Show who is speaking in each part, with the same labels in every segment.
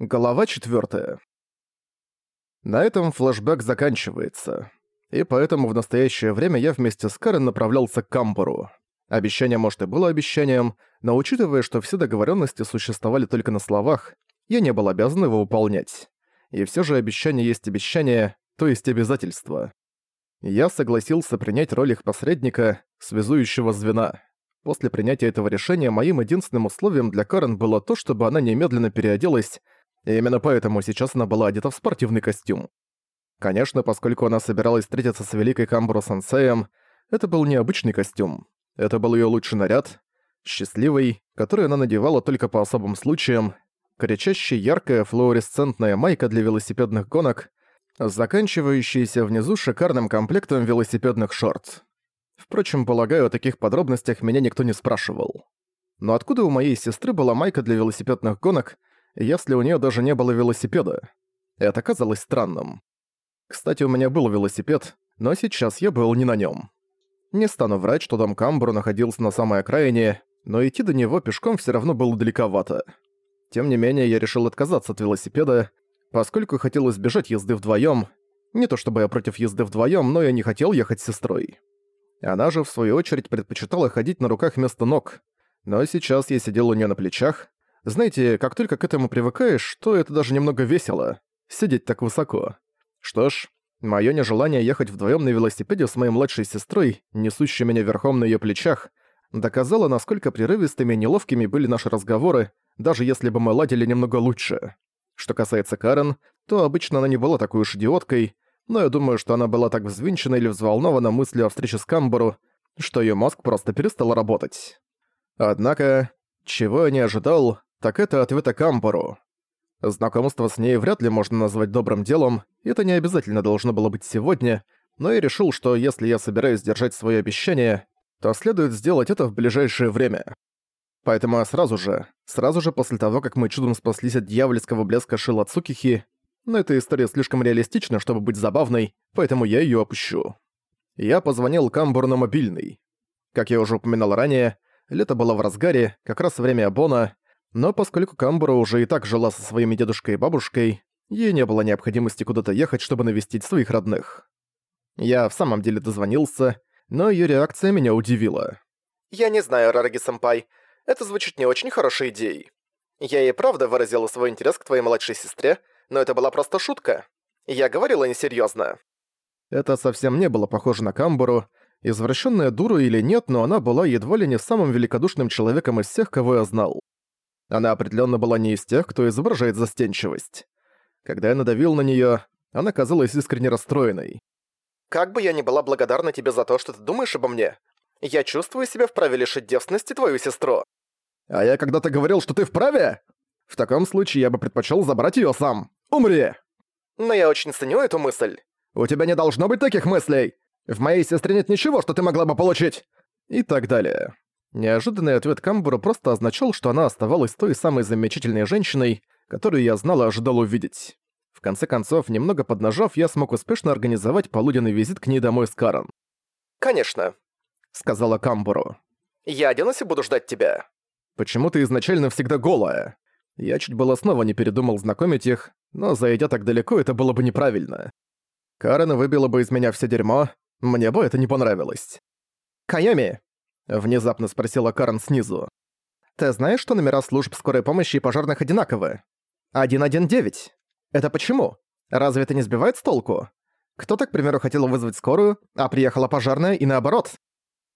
Speaker 1: Глава 4. На этом флэшбэк заканчивается. И поэтому в настоящее время я вместе с Карен направлялся к Камбуру. Обещание, может, и было обещанием, но учитывая, что все договоренности существовали только на словах, я не был обязан его выполнять. И все же обещание есть обещание, то есть обязательство. Я согласился принять роль их посредника, связующего звена. После принятия этого решения моим единственным условием для Карен было то, чтобы она немедленно переоделась именно поэтому сейчас она была одета в спортивный костюм. Конечно, поскольку она собиралась встретиться с Великой Камбро-сенсеем, это был необычный костюм. Это был ее лучший наряд, счастливый, который она надевала только по особым случаям, кричащая яркая флуоресцентная майка для велосипедных гонок, заканчивающаяся внизу шикарным комплектом велосипедных шорт. Впрочем, полагаю, о таких подробностях меня никто не спрашивал. Но откуда у моей сестры была майка для велосипедных гонок, если у нее даже не было велосипеда. Это казалось странным. Кстати, у меня был велосипед, но сейчас я был не на нем. Не стану врать, что дом Камбру находился на самой окраине, но идти до него пешком все равно было далековато. Тем не менее, я решил отказаться от велосипеда, поскольку хотел избежать езды вдвоем. Не то чтобы я против езды вдвоем, но я не хотел ехать с сестрой. Она же, в свою очередь, предпочитала ходить на руках вместо ног. Но сейчас я сидел у нее на плечах, знаете, как только к этому привыкаешь, то это даже немного весело. Сидеть так высоко. Что ж, моё нежелание ехать вдвоём на велосипеде с моей младшей сестрой, несущей меня верхом на её плечах, доказало, насколько прерывистыми и неловкими были наши разговоры, даже если бы мы ладили немного лучше. Что касается Карен, то обычно она не была такой уж идиоткой, но я думаю, что она была так взвинчена или взволнована мыслью о встрече с Камбору, что её мозг просто перестал работать. Однако, чего я не ожидал, так это ответа Кампору. Знакомство с ней вряд ли можно назвать добрым делом, это не обязательно должно было быть сегодня, но я решил, что если я собираюсь держать свои обещания, то следует сделать это в ближайшее время. Поэтому я сразу же, сразу же после того, как мы чудом спаслись от дьявольского блеска Шила Цукихи, но эта история слишком реалистична, чтобы быть забавной, поэтому я её опущу. Я позвонил Камбуру на мобильный. Как я уже упоминал ранее, лето было в разгаре, как раз время Абона, но поскольку Камбура уже и так жила со своими дедушкой и бабушкой, ей не было необходимости куда-то ехать, чтобы навестить своих родных. Я в самом деле дозвонился, но её реакция меня удивила.
Speaker 2: «Я не знаю, Рараги-сэмпай, это звучит не очень хорошей идеей. Я и правда выразила свой интерес к твоей младшей сестре, но это была просто шутка. Я говорила несерьёзно».
Speaker 1: Это совсем не было похоже на Камбуру, извращенная дура или нет, но она была едва ли не самым великодушным человеком из всех, кого я знал. Она определенно была не из тех, кто изображает застенчивость. Когда я надавил на нее, она казалась искренне расстроенной.
Speaker 2: «Как бы я ни была благодарна тебе за то, что ты думаешь обо мне, я чувствую себя вправе лишить девственности твою сестру».
Speaker 1: «А я когда-то говорил, что ты вправе? В таком случае я бы предпочел забрать ее сам. Умри!»
Speaker 2: «Но я очень ценю эту мысль».
Speaker 1: «У тебя не должно быть таких мыслей! В моей сестре нет ничего, что ты могла бы получить!» И так далее. Неожиданный ответ Камбура просто означал, что она оставалась той самой замечательной женщиной, которую я знал и ожидал увидеть. В конце концов, немного поднажав, я смог успешно организовать полуденный визит к ней домой с Карен.
Speaker 2: «Конечно», — сказала Камбуру. «Я оденусь и буду ждать тебя».
Speaker 1: «Почему ты изначально всегда голая?» Я чуть было снова не передумал знакомить их, но зайдя так далеко, это было бы неправильно. Карен выбила бы из меня все дерьмо, мне бы это не понравилось. «Кайоми!» Внезапно спросила Карен снизу. «Ты знаешь, что номера служб скорой помощи и пожарных одинаковы? 119. Это почему? Разве это не сбивает с толку? Кто-то, к примеру, хотел вызвать скорую, а приехала пожарная и наоборот.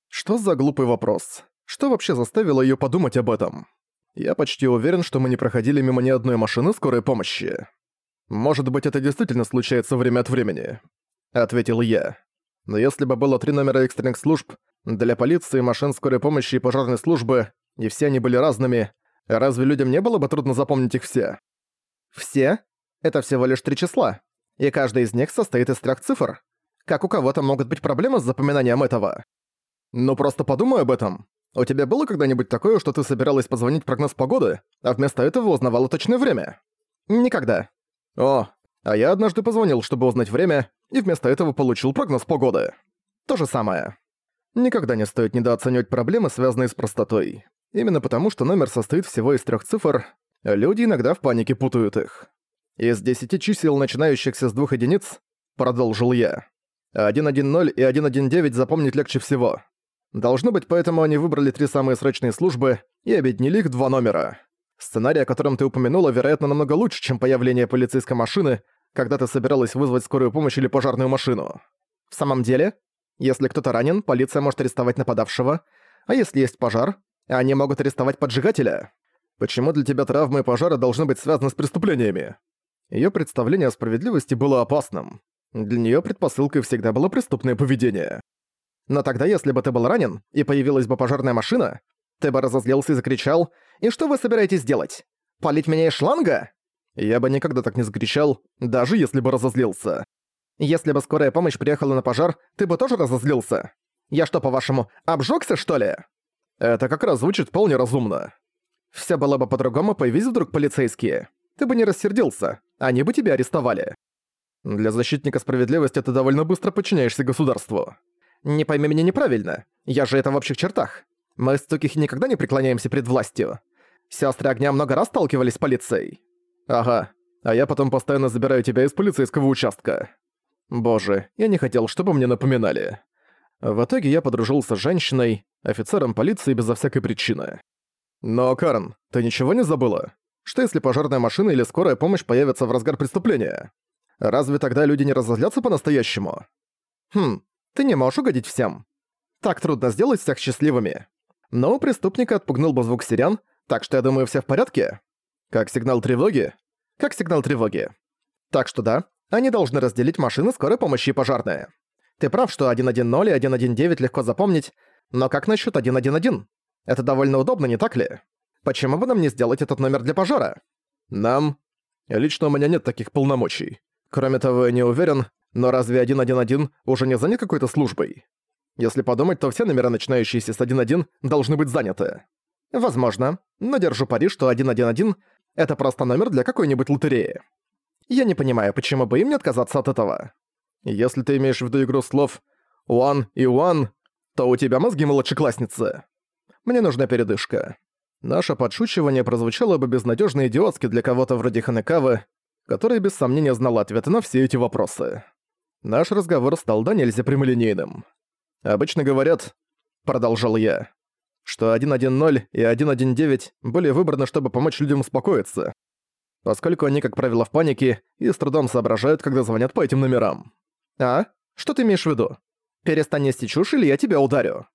Speaker 1: Что за глупый вопрос? Что вообще заставило её подумать об этом? Я почти уверен, что мы не проходили мимо ни одной машины скорой помощи. Может быть, это действительно случается время от времени, ответил я. Но если бы было три номера экстренных служб, для полиции, машин скорой помощи и пожарной службы, и все они были разными. Разве людям не было бы трудно запомнить их все? Все? Это всего лишь три числа. И каждый из них состоит из трех цифр. Как у кого-то могут быть проблемы с запоминанием этого? Ну просто подумай об этом. У тебя было когда-нибудь такое, что ты собиралась позвонить прогноз погоды, а вместо этого узнавала точное время? Никогда. О, а я однажды позвонил, чтобы узнать время, и вместо этого получил прогноз погоды. То же самое. Никогда не стоит недооценивать проблемы, связанные с простотой. Именно потому, что номер состоит всего из трех цифр, Люди иногда в панике путают их. Из десяти чисел, начинающихся с двух единиц, продолжил я. 110 и 119 запомнить легче всего. Должно быть, поэтому они выбрали три самые срочные службы и объединили их в два номера. Сценарий, о котором ты упомянула, вероятно, намного лучше, чем появление полицейской машины, когда ты собиралась вызвать скорую помощь или пожарную машину. В самом деле, если кто-то ранен, полиция может арестовать нападавшего, а если есть пожар, они могут арестовать поджигателя. Почему для тебя травмы и пожары должны быть связаны с преступлениями? Её представление о справедливости было опасным. Для неё предпосылкой всегда было преступное поведение. Но тогда, если бы ты был ранен, и появилась бы пожарная машина, ты бы разозлился и закричал «И что вы собираетесь делать? Полить меня из шланга?» Я бы никогда так не закричал, даже если бы разозлился. Если бы скорая помощь приехала на пожар, ты бы тоже разозлился. Я что, по-вашему, обжёгся, что ли? Это как раз звучит вполне разумно. Всё было бы по-другому, появись вдруг полицейские. Ты бы не рассердился, они бы тебя арестовали. Для защитника справедливости ты довольно быстро подчиняешься государству. Не пойми меня неправильно, я же это в общих чертах. Мы с Цукихи никогда не преклоняемся перед властью. Сестры огня много раз сталкивались с полицией. Ага, а я потом постоянно забираю тебя из полицейского участка. Боже, я не хотел, чтобы мне напоминали. В итоге я подружился с женщиной, офицером полиции безо всякой причины. Но, Карен, ты ничего не забыла? Что если пожарная машина или скорая помощь появятся в разгар преступления? Разве тогда люди не разозлятся по-настоящему? Хм, ты не можешь угодить всем. Так трудно сделать всех счастливыми. Но преступника отпугнул бы звук сирен, так что я думаю, все в порядке. Как сигнал тревоги? Как сигнал тревоги. Так что да, они должны разделить машины скорой помощи и пожарные. Ты прав, что 110 и 119 легко запомнить, но как насчет 111? Это довольно удобно, не так ли? Почему бы нам не сделать этот номер для пожара? Нам? Лично у меня нет таких полномочий. Кроме того, я не уверен, но разве 111 уже не занят какой-то службой? Если подумать, то все номера, начинающиеся с 1.1, должны быть заняты. Возможно, но держу пари, что 111 — это просто номер для какой-нибудь лотереи. Я не понимаю, почему бы им не отказаться от этого. Если ты имеешь в виду игру слов «one» и «one», то у тебя мозги младшеклассницы. Мне нужна передышка. Наше подшучивание прозвучало бы безнадежно идиотски для кого-то вроде Ханекавы, который без сомнения знал ответы на все эти вопросы. Наш разговор стал до нельзя прямолинейным. «Обычно говорят», — продолжал я, что 1.1.0 и 1.1.9 были выбраны, чтобы помочь людям успокоиться, поскольку они, как правило, в панике и с трудом соображают, когда звонят по этим номерам. «А? Что ты имеешь в виду? Перестань нести чушь, или я тебя ударю».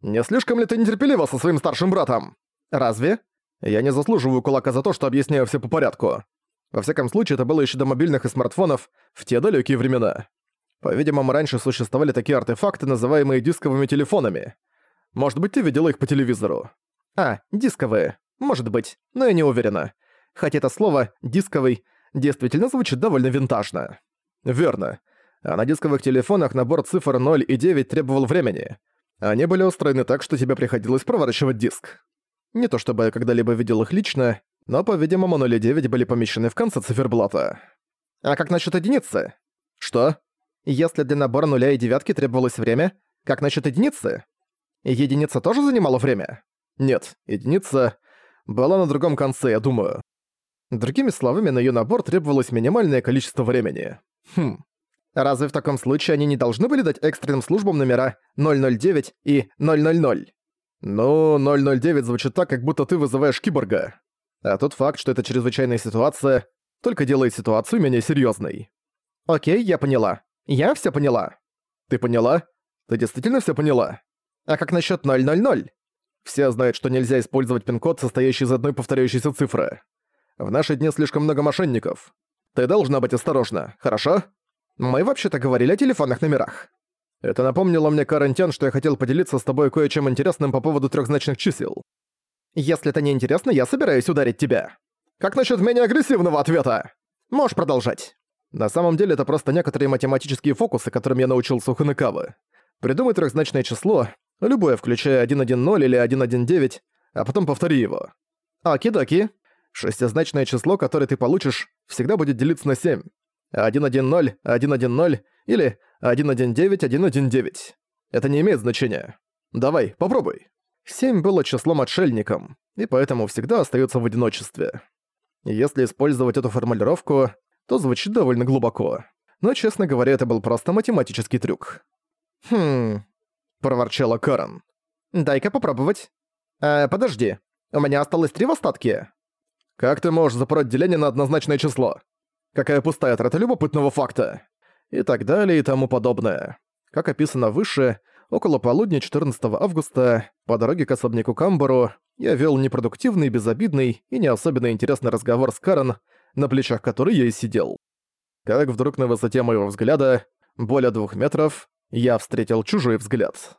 Speaker 1: «Не слишком ли ты нетерпелива со своим старшим братом?» «Разве?» «Я не заслуживаю кулака за то, что объясняю все по порядку. Во всяком случае, это было еще до мобильных и смартфонов в те далекие времена. По-видимому, раньше существовали такие артефакты, называемые дисковыми телефонами. Может быть, ты видела их по телевизору? А, дисковые. Может быть, но я не уверена. Хотя это слово «дисковый» действительно звучит довольно винтажно. Верно. А на дисковых телефонах набор цифр 0 и 9 требовал времени. Они были устроены так, что тебе приходилось проворачивать диск. Не то чтобы я когда-либо видел их лично, но, по-видимому, 0 и 9 были помещены в конце циферблата. А как насчет единицы? Что? Если для набора нуля и девятки требовалось время, как насчет единицы? Единица тоже занимала время? Нет, единица была на другом конце, я думаю. Другими словами, на её набор требовалось минимальное количество времени. Хм. Разве в таком случае они не должны были дать экстренным службам номера 009 и 000? Ну, 009 звучит так, как будто ты вызываешь киборга. А тот факт, что это чрезвычайная ситуация, только делает ситуацию менее серьёзной. Окей, я поняла. Я всё поняла. Ты поняла? Ты действительно всё поняла? А как насчёт 000? Все знают, что нельзя использовать пин-код, состоящий из одной повторяющейся цифры. В наши дни слишком много мошенников. Ты должна быть осторожна, хорошо? Мы вообще-то говорили о телефонных номерах. Это напомнило мне, Карантян, что я хотел поделиться с тобой кое-чем интересным по поводу трехзначных чисел. Если это не интересно, я собираюсь ударить тебя. Как насчет менее агрессивного ответа? Можешь продолжать. На самом деле это просто некоторые математические фокусы, которым я научился у Ханекавы. Придумай трехзначное число, любое, включая 110 или 119, а потом повтори его. Оки-доки. Шестизначное число, которое ты получишь, всегда будет делиться на 7. 110, 110 или 119, 119. Это не имеет значения. Давай, попробуй. 7 было числом отшельником, и поэтому всегда остается в одиночестве. Если использовать эту формулировку, то звучит довольно глубоко. Но, честно говоря, это был просто математический трюк. «Хм...» – проворчала Карен. «Дай-ка попробовать». «Э, подожди, у меня осталось три в остатке». «Как ты можешь запороть деление на однозначное число? Какая пустая трата любопытного факта?» И так далее и тому подобное. Как описано выше, около полудня 14 августа, по дороге к особняку Камбару, я вел непродуктивный, безобидный и не особенно интересный разговор с Карен, на плечах которой я и сидел. Как вдруг на высоте моего взгляда, более двух метров, я встретил чужой взгляд.